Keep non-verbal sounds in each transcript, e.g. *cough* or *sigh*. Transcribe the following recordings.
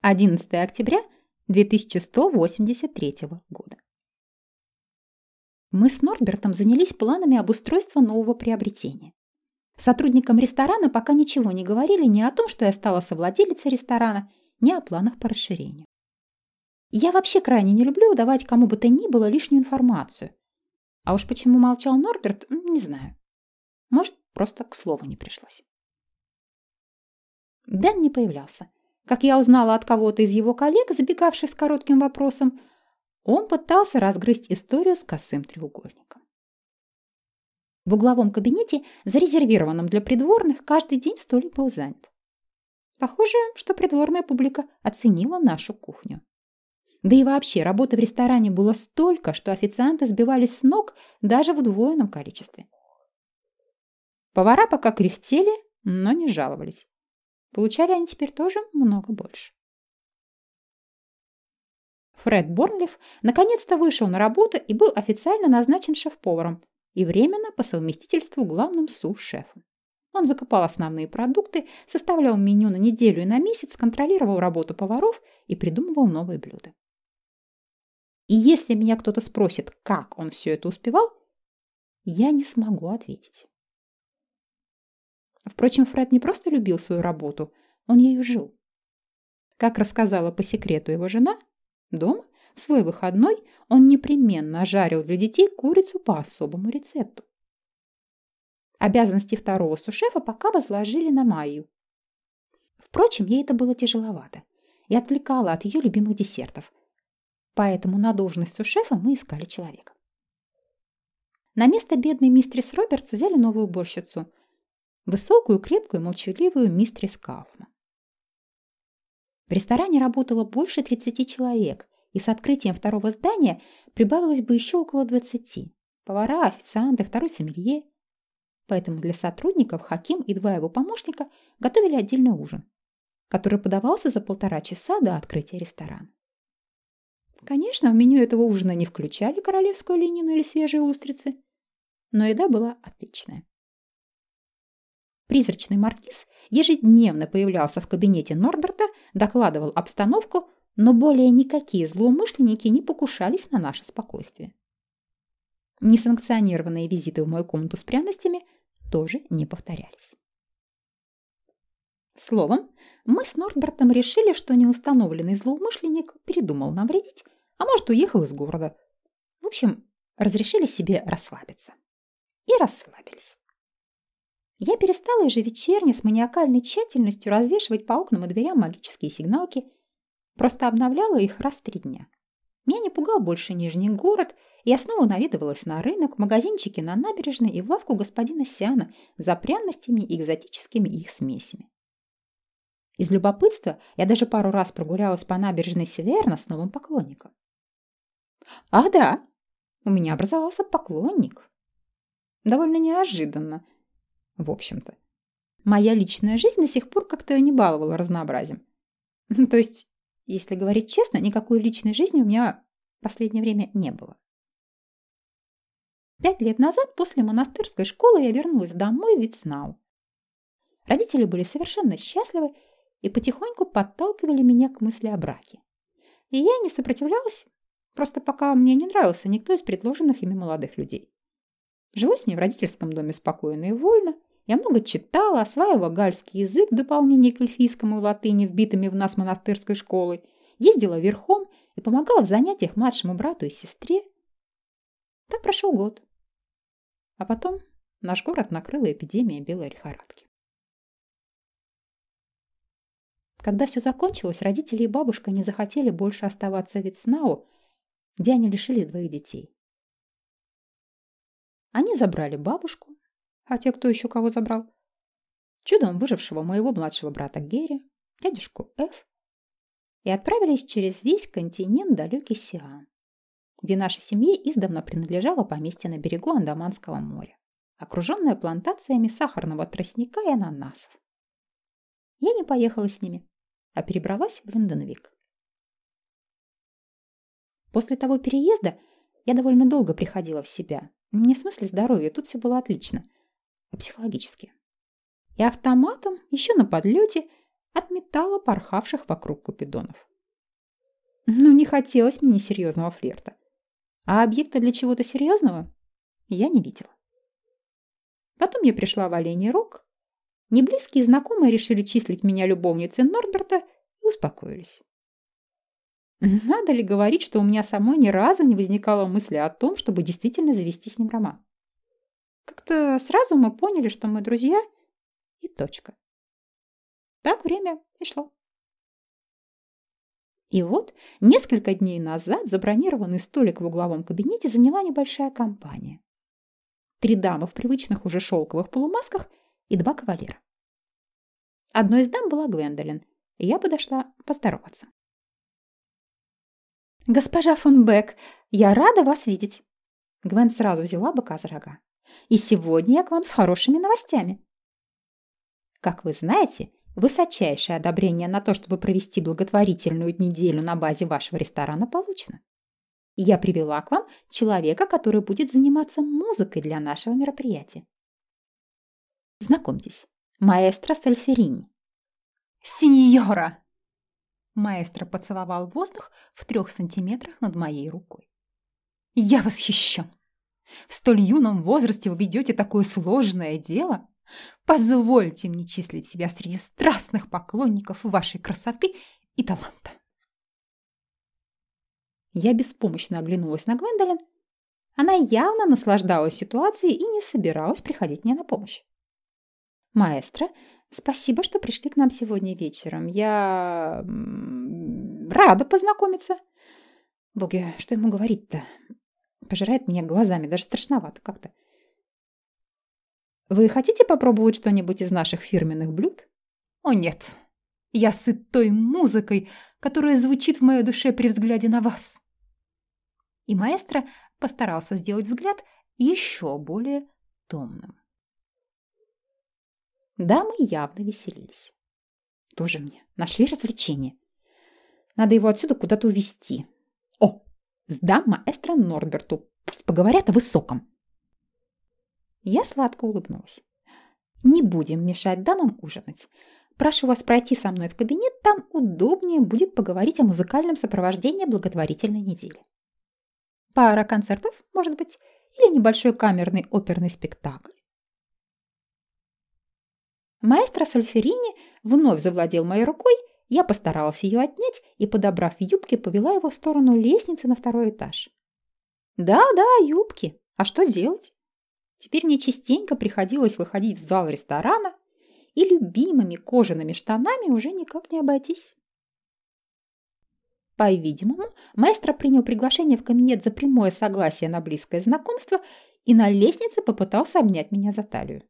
11 октября 2183 года. Мы с Норбертом занялись планами обустройства нового приобретения. Сотрудникам ресторана пока ничего не говорили ни о том, что я стала совладелицей ресторана, ни о планах по расширению. Я вообще крайне не люблю давать кому бы то ни было лишнюю информацию. А уж почему молчал Норберт, не знаю. Может, просто к слову не пришлось. Дэн не появлялся. Как я узнала от кого-то из его коллег, забегавших с коротким вопросом, он пытался разгрызть историю с косым треугольником. В угловом кабинете, зарезервированном для придворных, каждый день столик был занят. Похоже, что придворная публика оценила нашу кухню. Да и вообще, работы в ресторане было столько, что официанты сбивались с ног даже в удвоенном количестве. Повара пока кряхтели, но не жаловались. Получали они теперь тоже много больше. Фред Борнлиф наконец-то вышел на работу и был официально назначен шеф-поваром и временно по совместительству главным су-шефом. Он закупал основные продукты, составлял меню на неделю и на месяц, контролировал работу поваров и придумывал новые блюда. И если меня кто-то спросит, как он все это успевал, я не смогу ответить. Впрочем, Фред не просто любил свою работу, он ею жил. Как рассказала по секрету его жена, дома в свой выходной он непременно жарил для детей курицу по особому рецепту. Обязанности второго сушефа пока возложили на Майю. Впрочем, ей это было тяжеловато и отвлекало от ее любимых десертов. Поэтому на должность сушефа мы искали человека. На место бедной мистерис Робертс взяли новую уборщицу, высокую, крепкую, молчаливую мистерис Кауфман. В ресторане работало больше 30 человек, и с открытием второго здания прибавилось бы еще около 20. Повара, официанты, второй сомелье. Поэтому для сотрудников Хаким и два его помощника готовили отдельный ужин, который подавался за полтора часа до открытия ресторана. Конечно, в меню этого ужина не включали королевскую ленину или свежие устрицы, но еда была отличная. Призрачный маркиз ежедневно появлялся в кабинете Норберта, докладывал обстановку, но более никакие злоумышленники не покушались на наше спокойствие. Несанкционированные визиты в мою комнату с пряностями тоже не повторялись. Словом, мы с Норбертом решили, что неустановленный злоумышленник передумал нам вредить, а может, уехал из города. В общем, разрешили себе расслабиться. И расслабились. Я перестала ежевечерне с маниакальной тщательностью развешивать по окнам и дверям магические сигналки, просто обновляла их раз в три дня. Меня не пугал больше Нижний город, и я снова наведывалась на рынок, магазинчики на набережной и в лавку господина Сиана за пряностями и экзотическими их смесями. Из любопытства я даже пару раз прогулялась по набережной Северна с новым поклонником. Ах да, у меня образовался поклонник. Довольно неожиданно, в общем-то. Моя личная жизнь до сих пор как-то не баловала разнообразием. *laughs* То есть, если говорить честно, никакой личной жизни у меня в последнее время не было. Пять лет назад после монастырской школы я вернулась домой в Вицнау. Родители были совершенно счастливы и потихоньку подталкивали меня к мысли о браке. И я не сопротивлялась, просто пока мне не нравился никто из предложенных ими молодых людей. Жилось мне в родительском доме спокойно и вольно, я много читала, осваивала гальский язык в дополнение к эльфийскому и латыни, вбитыми в нас монастырской школой, ездила верхом и помогала в занятиях младшему брату и сестре. Так прошел год. А потом наш город накрыла эпидемия белой лихорадки. Когда все закончилось, родители и бабушка не захотели больше оставаться в Вицнау, где они лишились двоих детей. Они забрали бабушку, а те, кто еще кого забрал? Чудом выжившего моего младшего брата Герри, дядюшку Ф. И отправились через весь континент далекий Сиан, где нашей семье издавна принадлежало поместье на берегу Андаманского моря, окруженное плантациями сахарного тростника и ананасов. Я не поехала с ними, а перебралась в Лондонвик. После того переезда я довольно долго приходила в себя. Не в смысле здоровья, тут все было отлично – а психологически. И автоматом, еще на подлете, отметала порхавших вокруг купидонов. Ну, не хотелось мне несерьезного флирта. А объекта для чего-то серьезного я не видела. Потом я пришла в Оленей Рог. Неблизкие знакомые решили числить меня любовницей Норберта и успокоились. Надо ли говорить, что у меня самой ни разу не возникало мысли о том, чтобы действительно завести с ним роман? Как-то сразу мы поняли, что мы друзья, и точка. Так время и шло. И вот несколько дней назад забронированный столик в угловом кабинете заняла небольшая компания. Три дамы в привычных уже шелковых полумасках и два кавалера. Одной из дам была Гвендолин, и я подошла поздороваться. «Госпожа фон Бек, я рада вас видеть!» Гвен сразу взяла быка за рога. «И сегодня я к вам с хорошими новостями!» Как вы знаете, Высочайшее одобрение на то, чтобы провести благотворительную неделю на базе вашего ресторана получено. Я привела к вам человека, который будет заниматься музыкой для нашего мероприятия. Знакомьтесь, маэстро Сальферини. Сеньора! Маэстро поцеловал воздух в трех сантиметрах над моей рукой. Я восхищен! В столь юном возрасте вы ведете такое сложное дело. Позвольте мне числить себя среди страстных поклонников вашей красоты и таланта. Я беспомощно оглянулась на Гвендолин. Она явно наслаждалась ситуацией и не собиралась приходить мне на помощь. «Маэстро, спасибо, что пришли к нам сегодня вечером. Я... рада познакомиться». Боги, что ему говорить-то? Пожирает меня глазами, даже страшновато как-то. Вы хотите попробовать что-нибудь из наших фирменных блюд? О нет, я сыт той музыкой, которая звучит в моей душе при взгляде на вас. И маэстро постарался сделать взгляд еще более томным. Дамы явно веселились. Тоже мне. Нашли развлечение. Надо его отсюда куда-то увезти. Сдам маэстро Норберту. Пусть поговорят о высоком. Я сладко улыбнулась. «Не будем мешать дамам ужинать. Прошу вас пройти со мной в кабинет, там удобнее будет поговорить о музыкальном сопровождении благотворительной недели. Пара концертов, может быть, или небольшой камерный оперный спектакль. Маэстро Сальферини вновь завладел моей рукой, я постаралась ее отнять и, подобрав юбки, повела его в сторону лестницы на второй этаж. Да-да, юбки. А что делать? Теперь мне частенько приходилось выходить в зал ресторана, и любимыми кожаными штанами уже никак не обойтись. По-видимому, маэстро принял приглашение в кабинет за прямое согласие на близкое знакомство и на лестнице попытался обнять меня за талию.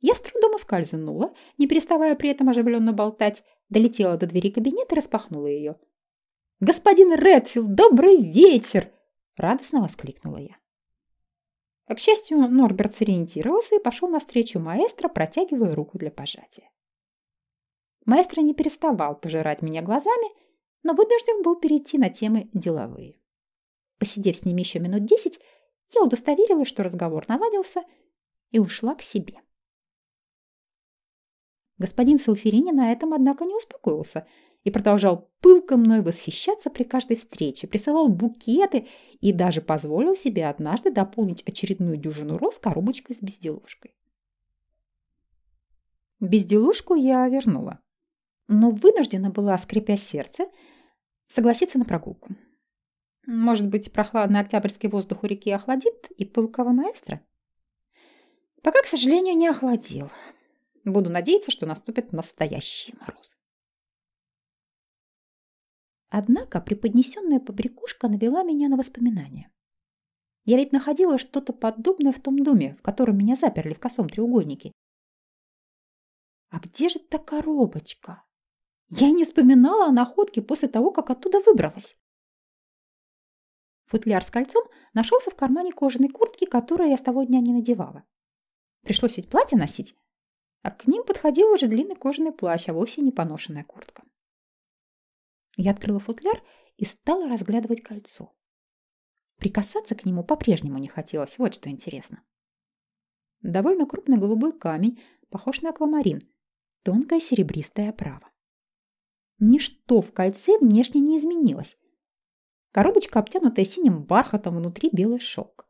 Я с трудом ускользнула, не переставая при этом оживленно болтать, долетела до двери кабинета и распахнула ее. «Господин Редфилд, добрый вечер!» – радостно воскликнула я. А, к счастью, Норберт сориентировался и пошел навстречу маэстро, протягивая руку для пожатия. Маэстро не переставал пожирать меня глазами, но вынужден был перейти на темы деловые. Посидев с ними еще минут десять, я удостоверилась, что разговор наладился, и ушла к себе. Господин Салферини на этом, однако, не успокоился – и продолжал пылко мной восхищаться при каждой встрече, присылал букеты и даже позволил себе однажды дополнить очередную дюжину роз коробочкой с безделушкой. Безделушку я вернула, но вынуждена была, скрипя сердце, согласиться на прогулку. Может быть, прохладный октябрьский воздух у реки охладит и пылкого маэстро? Пока, к сожалению, не охладил. Буду надеяться, что наступит настоящий мороз. Однако преподнесенная побрякушка навела меня на воспоминания. Я ведь находила что-то подобное в том доме, в котором меня заперли в косом треугольнике. А где же та коробочка? Я не вспоминала о находке после того, как оттуда выбралась. Футляр с кольцом нашелся в кармане кожаной куртки, которую я с того дня не надевала. Пришлось ведь платье носить, а к ним подходил уже длинный кожаный плащ, а вовсе не поношенная куртка. Я открыла футляр и стала разглядывать кольцо. Прикасаться к нему по-прежнему не хотелось, вот что интересно. Довольно крупный голубой камень, похож на аквамарин, тонкая серебристая оправа. ничто в кольце внешне не изменилось. Коробочка, обтянутая синим бархатом, внутри белый шелк.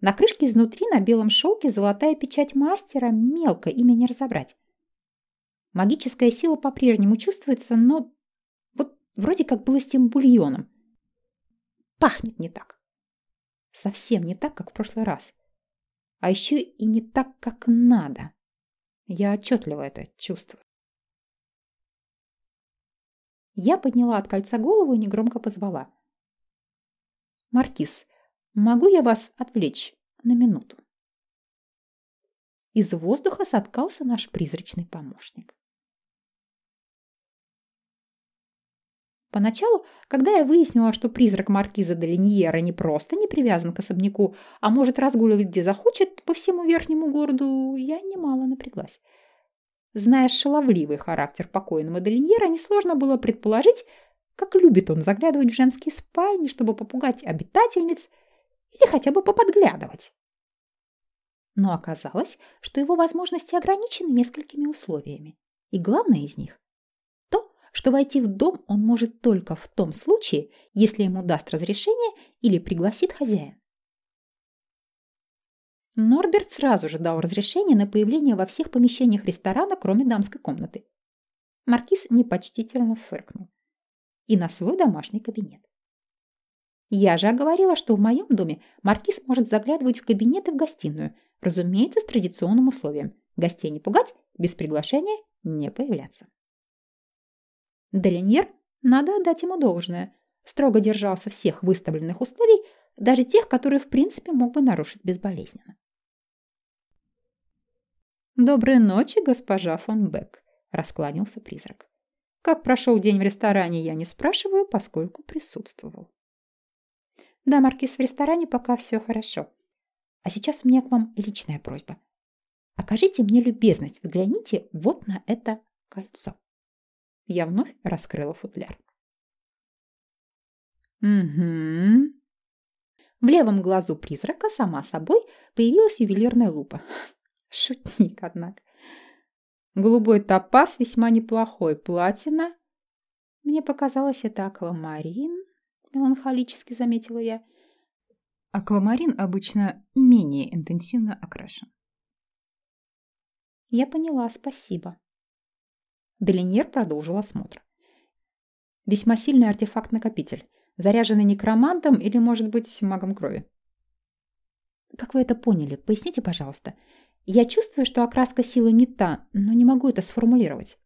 На крышке изнутри на белом шелке золотая печать мастера, мелко имя не разобрать. Магическая сила по-прежнему чувствуется, но вот вроде как было с тем бульоном. Пахнет не так. Совсем не так, как в прошлый раз. А еще и не так, как надо. Я отчетливо это чувствую. Я подняла от кольца голову и негромко позвала. «Маркиз, могу я вас отвлечь на минуту?» Из воздуха соткался наш призрачный помощник. Поначалу, когда я выяснила, что призрак маркиза де Линьера не просто не привязан к особняку, а может разгуливать где захочет по всему верхнему городу, я немало напряглась. Зная шаловливый характер покойного Делиньера, несложно было предположить, как любит он заглядывать в женские спальни, чтобы попугать обитательниц или хотя бы поподглядывать. Но оказалось, что его возможности ограничены несколькими условиями. И главное из них что войти в дом он может только в том случае, если ему даст разрешение или пригласит хозяин. Норберт сразу же дал разрешение на появление во всех помещениях ресторана, кроме дамской комнаты. Маркиз непочтительно фыркнул. И на свой домашний кабинет. Я же оговорила, что в моем доме Маркиз может заглядывать в кабинет и в гостиную, разумеется, с традиционным условием. Гостей не пугать, без приглашения не появляться. Делиньер, надо отдать ему должное, строго держался всех выставленных условий, даже тех, которые в принципе мог бы нарушить безболезненно. «Доброй ночи, госпожа фон Бек», – раскланялся призрак. «Как прошел день в ресторане, я не спрашиваю, поскольку присутствовал». «Да, Маркиз, в ресторане пока все хорошо. А сейчас у меня к вам личная просьба. Окажите мне любезность, взгляните вот на это кольцо». Я вновь раскрыла футляр. Угу. В левом глазу призрака сама собой появилась ювелирная лупа. *laughs* Шутник, однако. Голубой топаз весьма неплохой. Платина. Мне показалось, это аквамарин, меланхолически заметила я. Аквамарин обычно менее интенсивно окрашен. Я поняла, спасибо. Делиньер продолжил осмотр. Весьма сильный артефакт-накопитель, заряженный некромантом или, может быть, магом крови. Как вы это поняли? Поясните, пожалуйста. Я чувствую, что окраска силы не та, но не могу это сформулировать.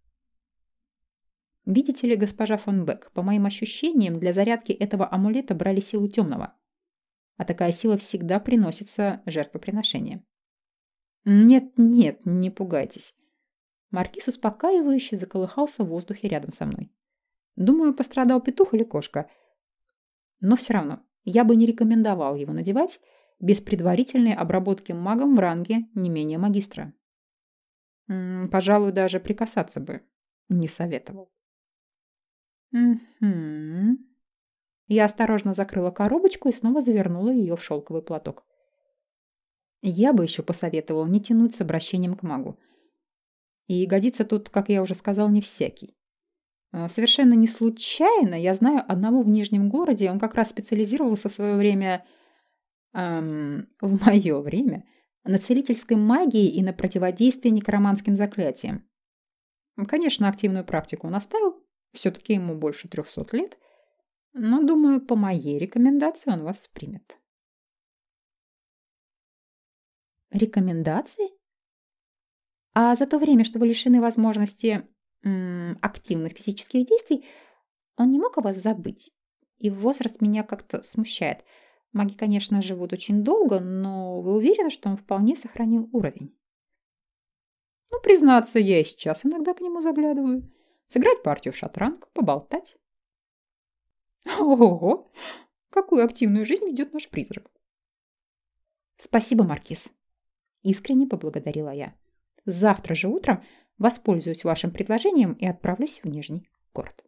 Видите ли, госпожа фон Бек, по моим ощущениям, для зарядки этого амулета брали силу темного. А такая сила всегда приносится жертвоприношением. Нет, нет, не пугайтесь. Маркиз успокаивающе заколыхался в воздухе рядом со мной. Думаю, пострадал петух или кошка. Но все равно, я бы не рекомендовал его надевать без предварительной обработки магом в ранге не менее магистра. М -м, пожалуй, даже прикасаться бы не советовал. Угу. Я осторожно закрыла коробочку и снова завернула ее в шелковый платок. Я бы еще посоветовал не тянуть с обращением к магу. И годится тут, как я уже сказал, не всякий. А, совершенно не случайно я знаю одного в Нижнем городе, он как раз специализировался в свое время, эм, в мое время, на целительской магии и на противодействии некроманским заклятиям. Конечно, активную практику он оставил, все-таки ему больше трехсот лет, но, думаю, по моей рекомендации он вас примет. Рекомендации? А за то время, что вы лишены возможности активных физических действий, он не мог о вас забыть. И возраст меня как-то смущает. Маги, конечно, живут очень долго, но вы уверены, что он вполне сохранил уровень? Ну, признаться, я и сейчас иногда к нему заглядываю. Сыграть партию в шатранг, поболтать. Ого! Какую активную жизнь ведет наш призрак. Спасибо, Маркиз. Искренне поблагодарила я. Завтра же утром воспользуюсь вашим предложением и отправлюсь в Нижний город.